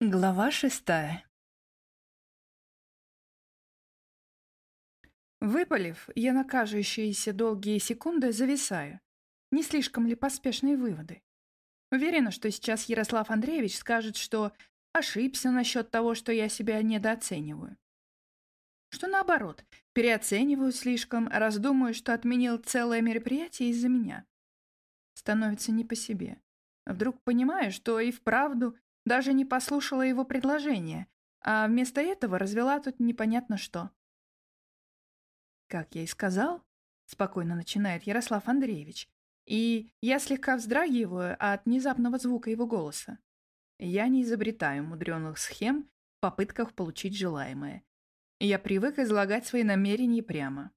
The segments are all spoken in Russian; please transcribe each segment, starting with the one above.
Глава шестая Выпалив, я на кажущиеся долгие секунды зависаю. Не слишком ли поспешные выводы? Уверена, что сейчас Ярослав Андреевич скажет, что ошибся насчет того, что я себя недооцениваю. Что наоборот, переоцениваю слишком, раздумаю, что отменил целое мероприятие из-за меня. Становится не по себе. Вдруг понимаю, что и вправду даже не послушала его предложение, а вместо этого развела тут непонятно что. «Как я и сказал», — спокойно начинает Ярослав Андреевич, и я слегка вздрагиваю от внезапного звука его голоса. Я не изобретаю мудреных схем в попытках получить желаемое. Я привык излагать свои намерения прямо.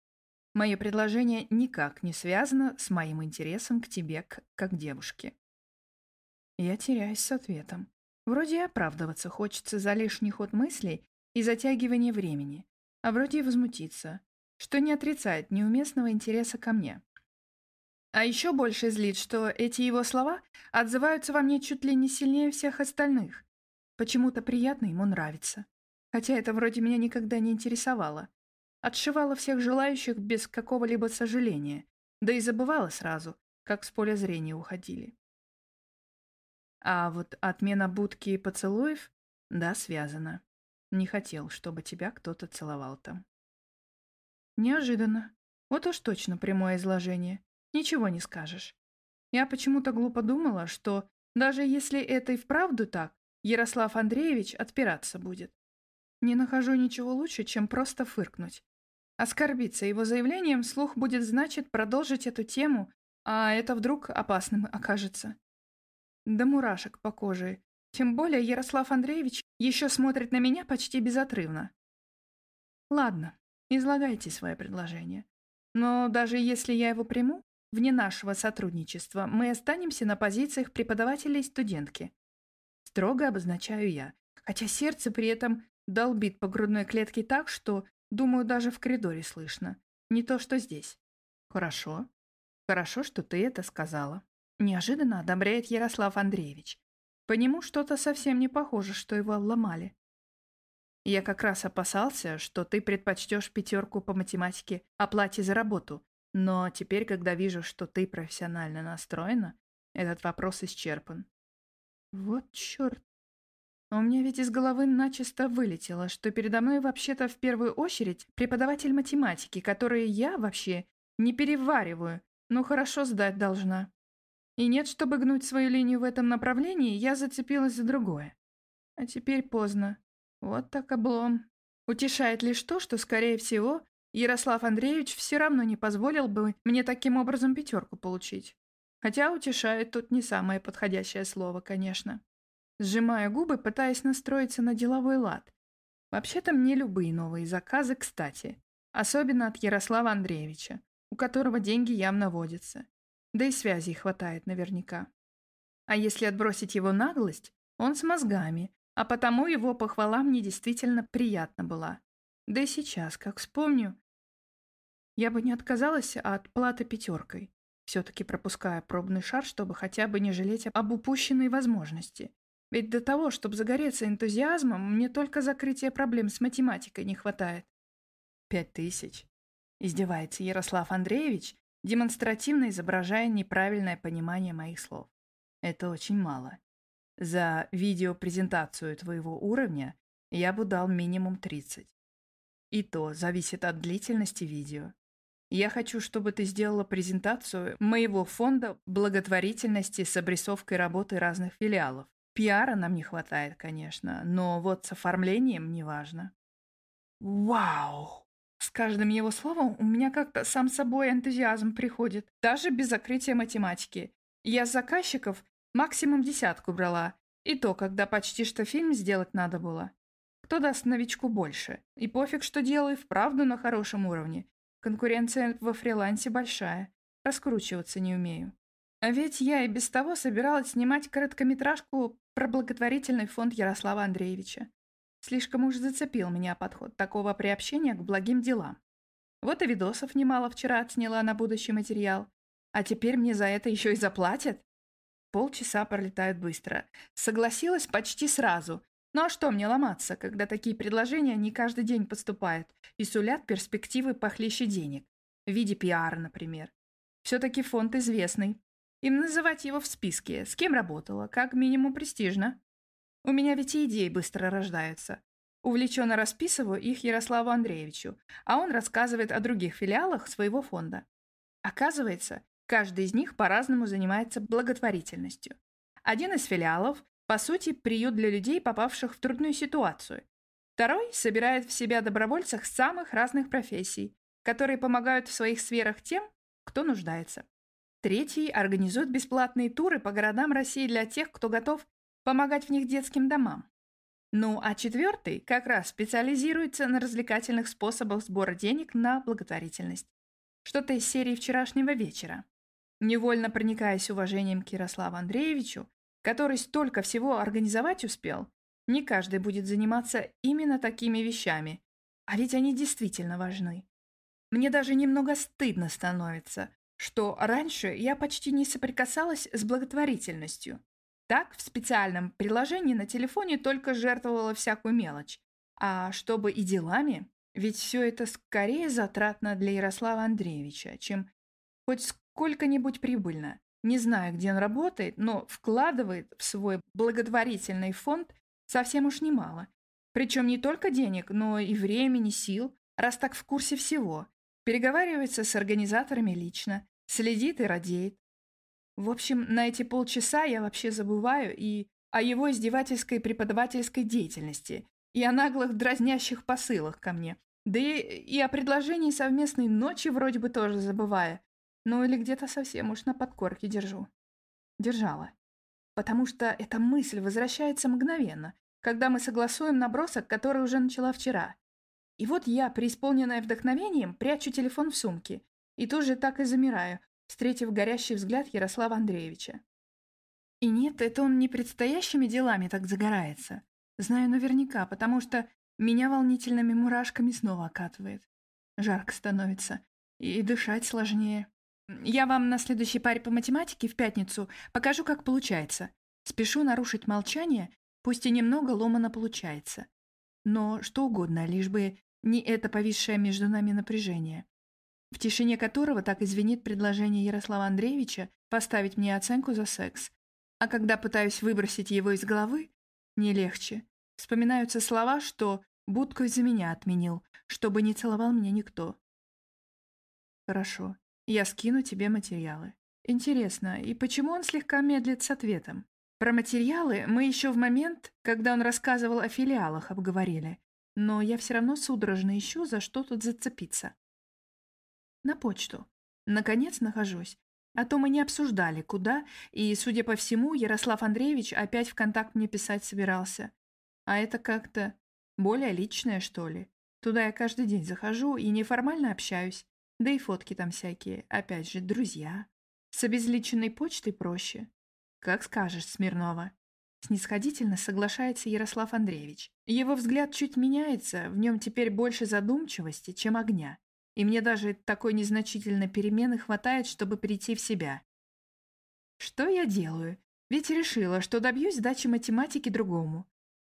Мое предложение никак не связано с моим интересом к тебе как девушке. Я теряюсь с ответом. Вроде и оправдываться хочется за лишний ход мыслей и затягивание времени, а вроде и возмутиться, что не отрицает неуместного интереса ко мне. А еще больше злит, что эти его слова отзываются во мне чуть ли не сильнее всех остальных. Почему-то приятно ему нравится. Хотя это вроде меня никогда не интересовало. Отшивала всех желающих без какого-либо сожаления, да и забывала сразу, как с поля зрения уходили. А вот отмена будки и поцелуев, да, связана. Не хотел, чтобы тебя кто-то целовал там. Неожиданно. Вот уж точно прямое изложение. Ничего не скажешь. Я почему-то глупо думала, что даже если это и вправду так, Ярослав Андреевич отпираться будет. Не нахожу ничего лучше, чем просто фыркнуть. Оскорбиться его заявлением слух будет значит продолжить эту тему, а это вдруг опасным окажется до мурашек по коже. Тем более Ярослав Андреевич еще смотрит на меня почти безотрывно. Ладно, излагайте свое предложение. Но даже если я его приму, вне нашего сотрудничества мы останемся на позициях преподавателя и студентки. Строго обозначаю я, хотя сердце при этом долбит по грудной клетке так, что, думаю, даже в коридоре слышно. Не то, что здесь. Хорошо. Хорошо, что ты это сказала. Неожиданно одобряет Ярослав Андреевич. По нему что-то совсем не похоже, что его ломали. Я как раз опасался, что ты предпочтешь пятерку по математике оплате за работу, но теперь, когда вижу, что ты профессионально настроена, этот вопрос исчерпан. Вот черт. У меня ведь из головы начисто вылетело, что передо мной вообще-то в первую очередь преподаватель математики, который я вообще не перевариваю, но хорошо сдать должна. И нет, чтобы гнуть свою линию в этом направлении, я зацепилась за другое. А теперь поздно. Вот так облом. Утешает лишь то, что, скорее всего, Ярослав Андреевич все равно не позволил бы мне таким образом пятерку получить. Хотя утешает тут не самое подходящее слово, конечно. Сжимая губы, пытаясь настроиться на деловой лад. Вообще-то мне любые новые заказы кстати. Особенно от Ярослава Андреевича, у которого деньги явно водятся. Да и связей хватает наверняка. А если отбросить его наглость, он с мозгами, а потому его похвала мне действительно приятна была. Да и сейчас, как вспомню, я бы не отказалась от платы пятеркой, все-таки пропуская пробный шар, чтобы хотя бы не жалеть об упущенной возможности. Ведь до того, чтобы загореться энтузиазмом, мне только закрытия проблем с математикой не хватает. Пять тысяч. Издевается Ярослав Андреевич, демонстративно изображая неправильное понимание моих слов. Это очень мало. За видеопрезентацию твоего уровня я бы дал минимум 30. И то зависит от длительности видео. Я хочу, чтобы ты сделала презентацию моего фонда благотворительности с обрисовкой работы разных филиалов. Пиара нам не хватает, конечно, но вот с оформлением неважно. Вау! С каждым его словом у меня как-то сам собой энтузиазм приходит, даже без закрытия математики. Я с заказчиков максимум десятку брала, и то, когда почти что фильм сделать надо было. Кто даст новичку больше? И пофиг, что делаю, вправду на хорошем уровне. Конкуренция во фрилансе большая. Раскручиваться не умею. А ведь я и без того собиралась снимать короткометражку про благотворительный фонд Ярослава Андреевича. Слишком уж зацепил меня подход такого приобщения к благим делам. Вот и видосов немало вчера отсняла на будущий материал. А теперь мне за это еще и заплатят? Полчаса пролетают быстро. Согласилась почти сразу. Ну а что мне ломаться, когда такие предложения не каждый день поступают и сулят перспективы похлеще денег? В виде пиара, например. Все-таки фонд известный. Им называть его в списке, с кем работала, как минимум престижно. У меня ведь и идеи быстро рождаются. Увлеченно расписываю их Ярославу Андреевичу, а он рассказывает о других филиалах своего фонда. Оказывается, каждый из них по-разному занимается благотворительностью. Один из филиалов, по сути, приют для людей, попавших в трудную ситуацию. Второй собирает в себя добровольцев самых разных профессий, которые помогают в своих сферах тем, кто нуждается. Третий организует бесплатные туры по городам России для тех, кто готов помогать в них детским домам. Ну, а четвертый как раз специализируется на развлекательных способах сбора денег на благотворительность. Что-то из серии вчерашнего вечера. Невольно проникаясь уважением к Ярославу Андреевичу, который столько всего организовать успел, не каждый будет заниматься именно такими вещами, а ведь они действительно важны. Мне даже немного стыдно становится, что раньше я почти не соприкасалась с благотворительностью. Так, в специальном приложении на телефоне только жертвовала всякую мелочь. А чтобы и делами, ведь все это скорее затратно для Ярослава Андреевича, чем хоть сколько-нибудь прибыльно. Не знаю, где он работает, но вкладывает в свой благотворительный фонд совсем уж немало. Причем не только денег, но и времени, сил, раз так в курсе всего. Переговаривается с организаторами лично, следит и радеет. В общем, на эти полчаса я вообще забываю и о его издевательской преподавательской деятельности, и о наглых дразнящих посылах ко мне, да и, и о предложении совместной ночи вроде бы тоже забывая. Ну или где-то совсем уж на подкорке держу. Держала. Потому что эта мысль возвращается мгновенно, когда мы согласуем набросок, который уже начала вчера. И вот я, преисполненная вдохновением, прячу телефон в сумке. И тут же так и замираю, встретив горящий взгляд Ярослава Андреевича. И нет, это он не предстоящими делами так загорается. Знаю наверняка, потому что меня волнительными мурашками снова окатывает. Жарко становится. И дышать сложнее. Я вам на следующей паре по математике в пятницу покажу, как получается. Спешу нарушить молчание, пусть и немного ломано получается. Но что угодно, лишь бы не это повисшее между нами напряжение, в тишине которого так извинит предложение Ярослава Андреевича поставить мне оценку за секс. А когда пытаюсь выбросить его из головы, не легче. Вспоминаются слова, что будку из-за меня отменил, чтобы не целовал меня никто. Хорошо, я скину тебе материалы. Интересно, и почему он слегка медлит с ответом? Про материалы мы еще в момент, когда он рассказывал о филиалах, обговорили но я все равно судорожно ищу, за что тут зацепиться. На почту. Наконец нахожусь. А то мы не обсуждали, куда, и, судя по всему, Ярослав Андреевич опять в контакт мне писать собирался. А это как-то более личное, что ли. Туда я каждый день захожу и неформально общаюсь. Да и фотки там всякие, опять же, друзья. С обезличенной почтой проще. Как скажешь, Смирнова. Снисходительно соглашается Ярослав Андреевич. Его взгляд чуть меняется, в нем теперь больше задумчивости, чем огня. И мне даже такой незначительной перемены хватает, чтобы прийти в себя. Что я делаю? Ведь решила, что добьюсь сдачи математики другому.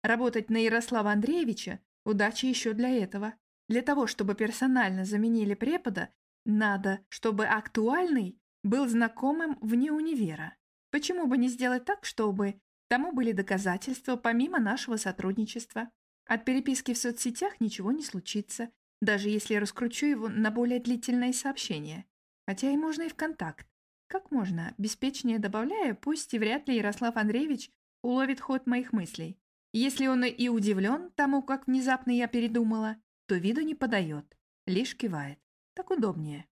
Работать на Ярослава Андреевича – удача еще для этого. Для того, чтобы персонально заменили препода, надо, чтобы актуальный был знакомым вне универа. Почему бы не сделать так, чтобы Тому были доказательства помимо нашего сотрудничества. От переписки в соцсетях ничего не случится, даже если я раскручу его на более длительные сообщения. Хотя и можно и в контакт. Как можно, беспечнее добавляя, пусть и вряд ли Ярослав Андреевич уловит ход моих мыслей. Если он и удивлен тому, как внезапно я передумала, то виду не подает, лишь кивает. Так удобнее.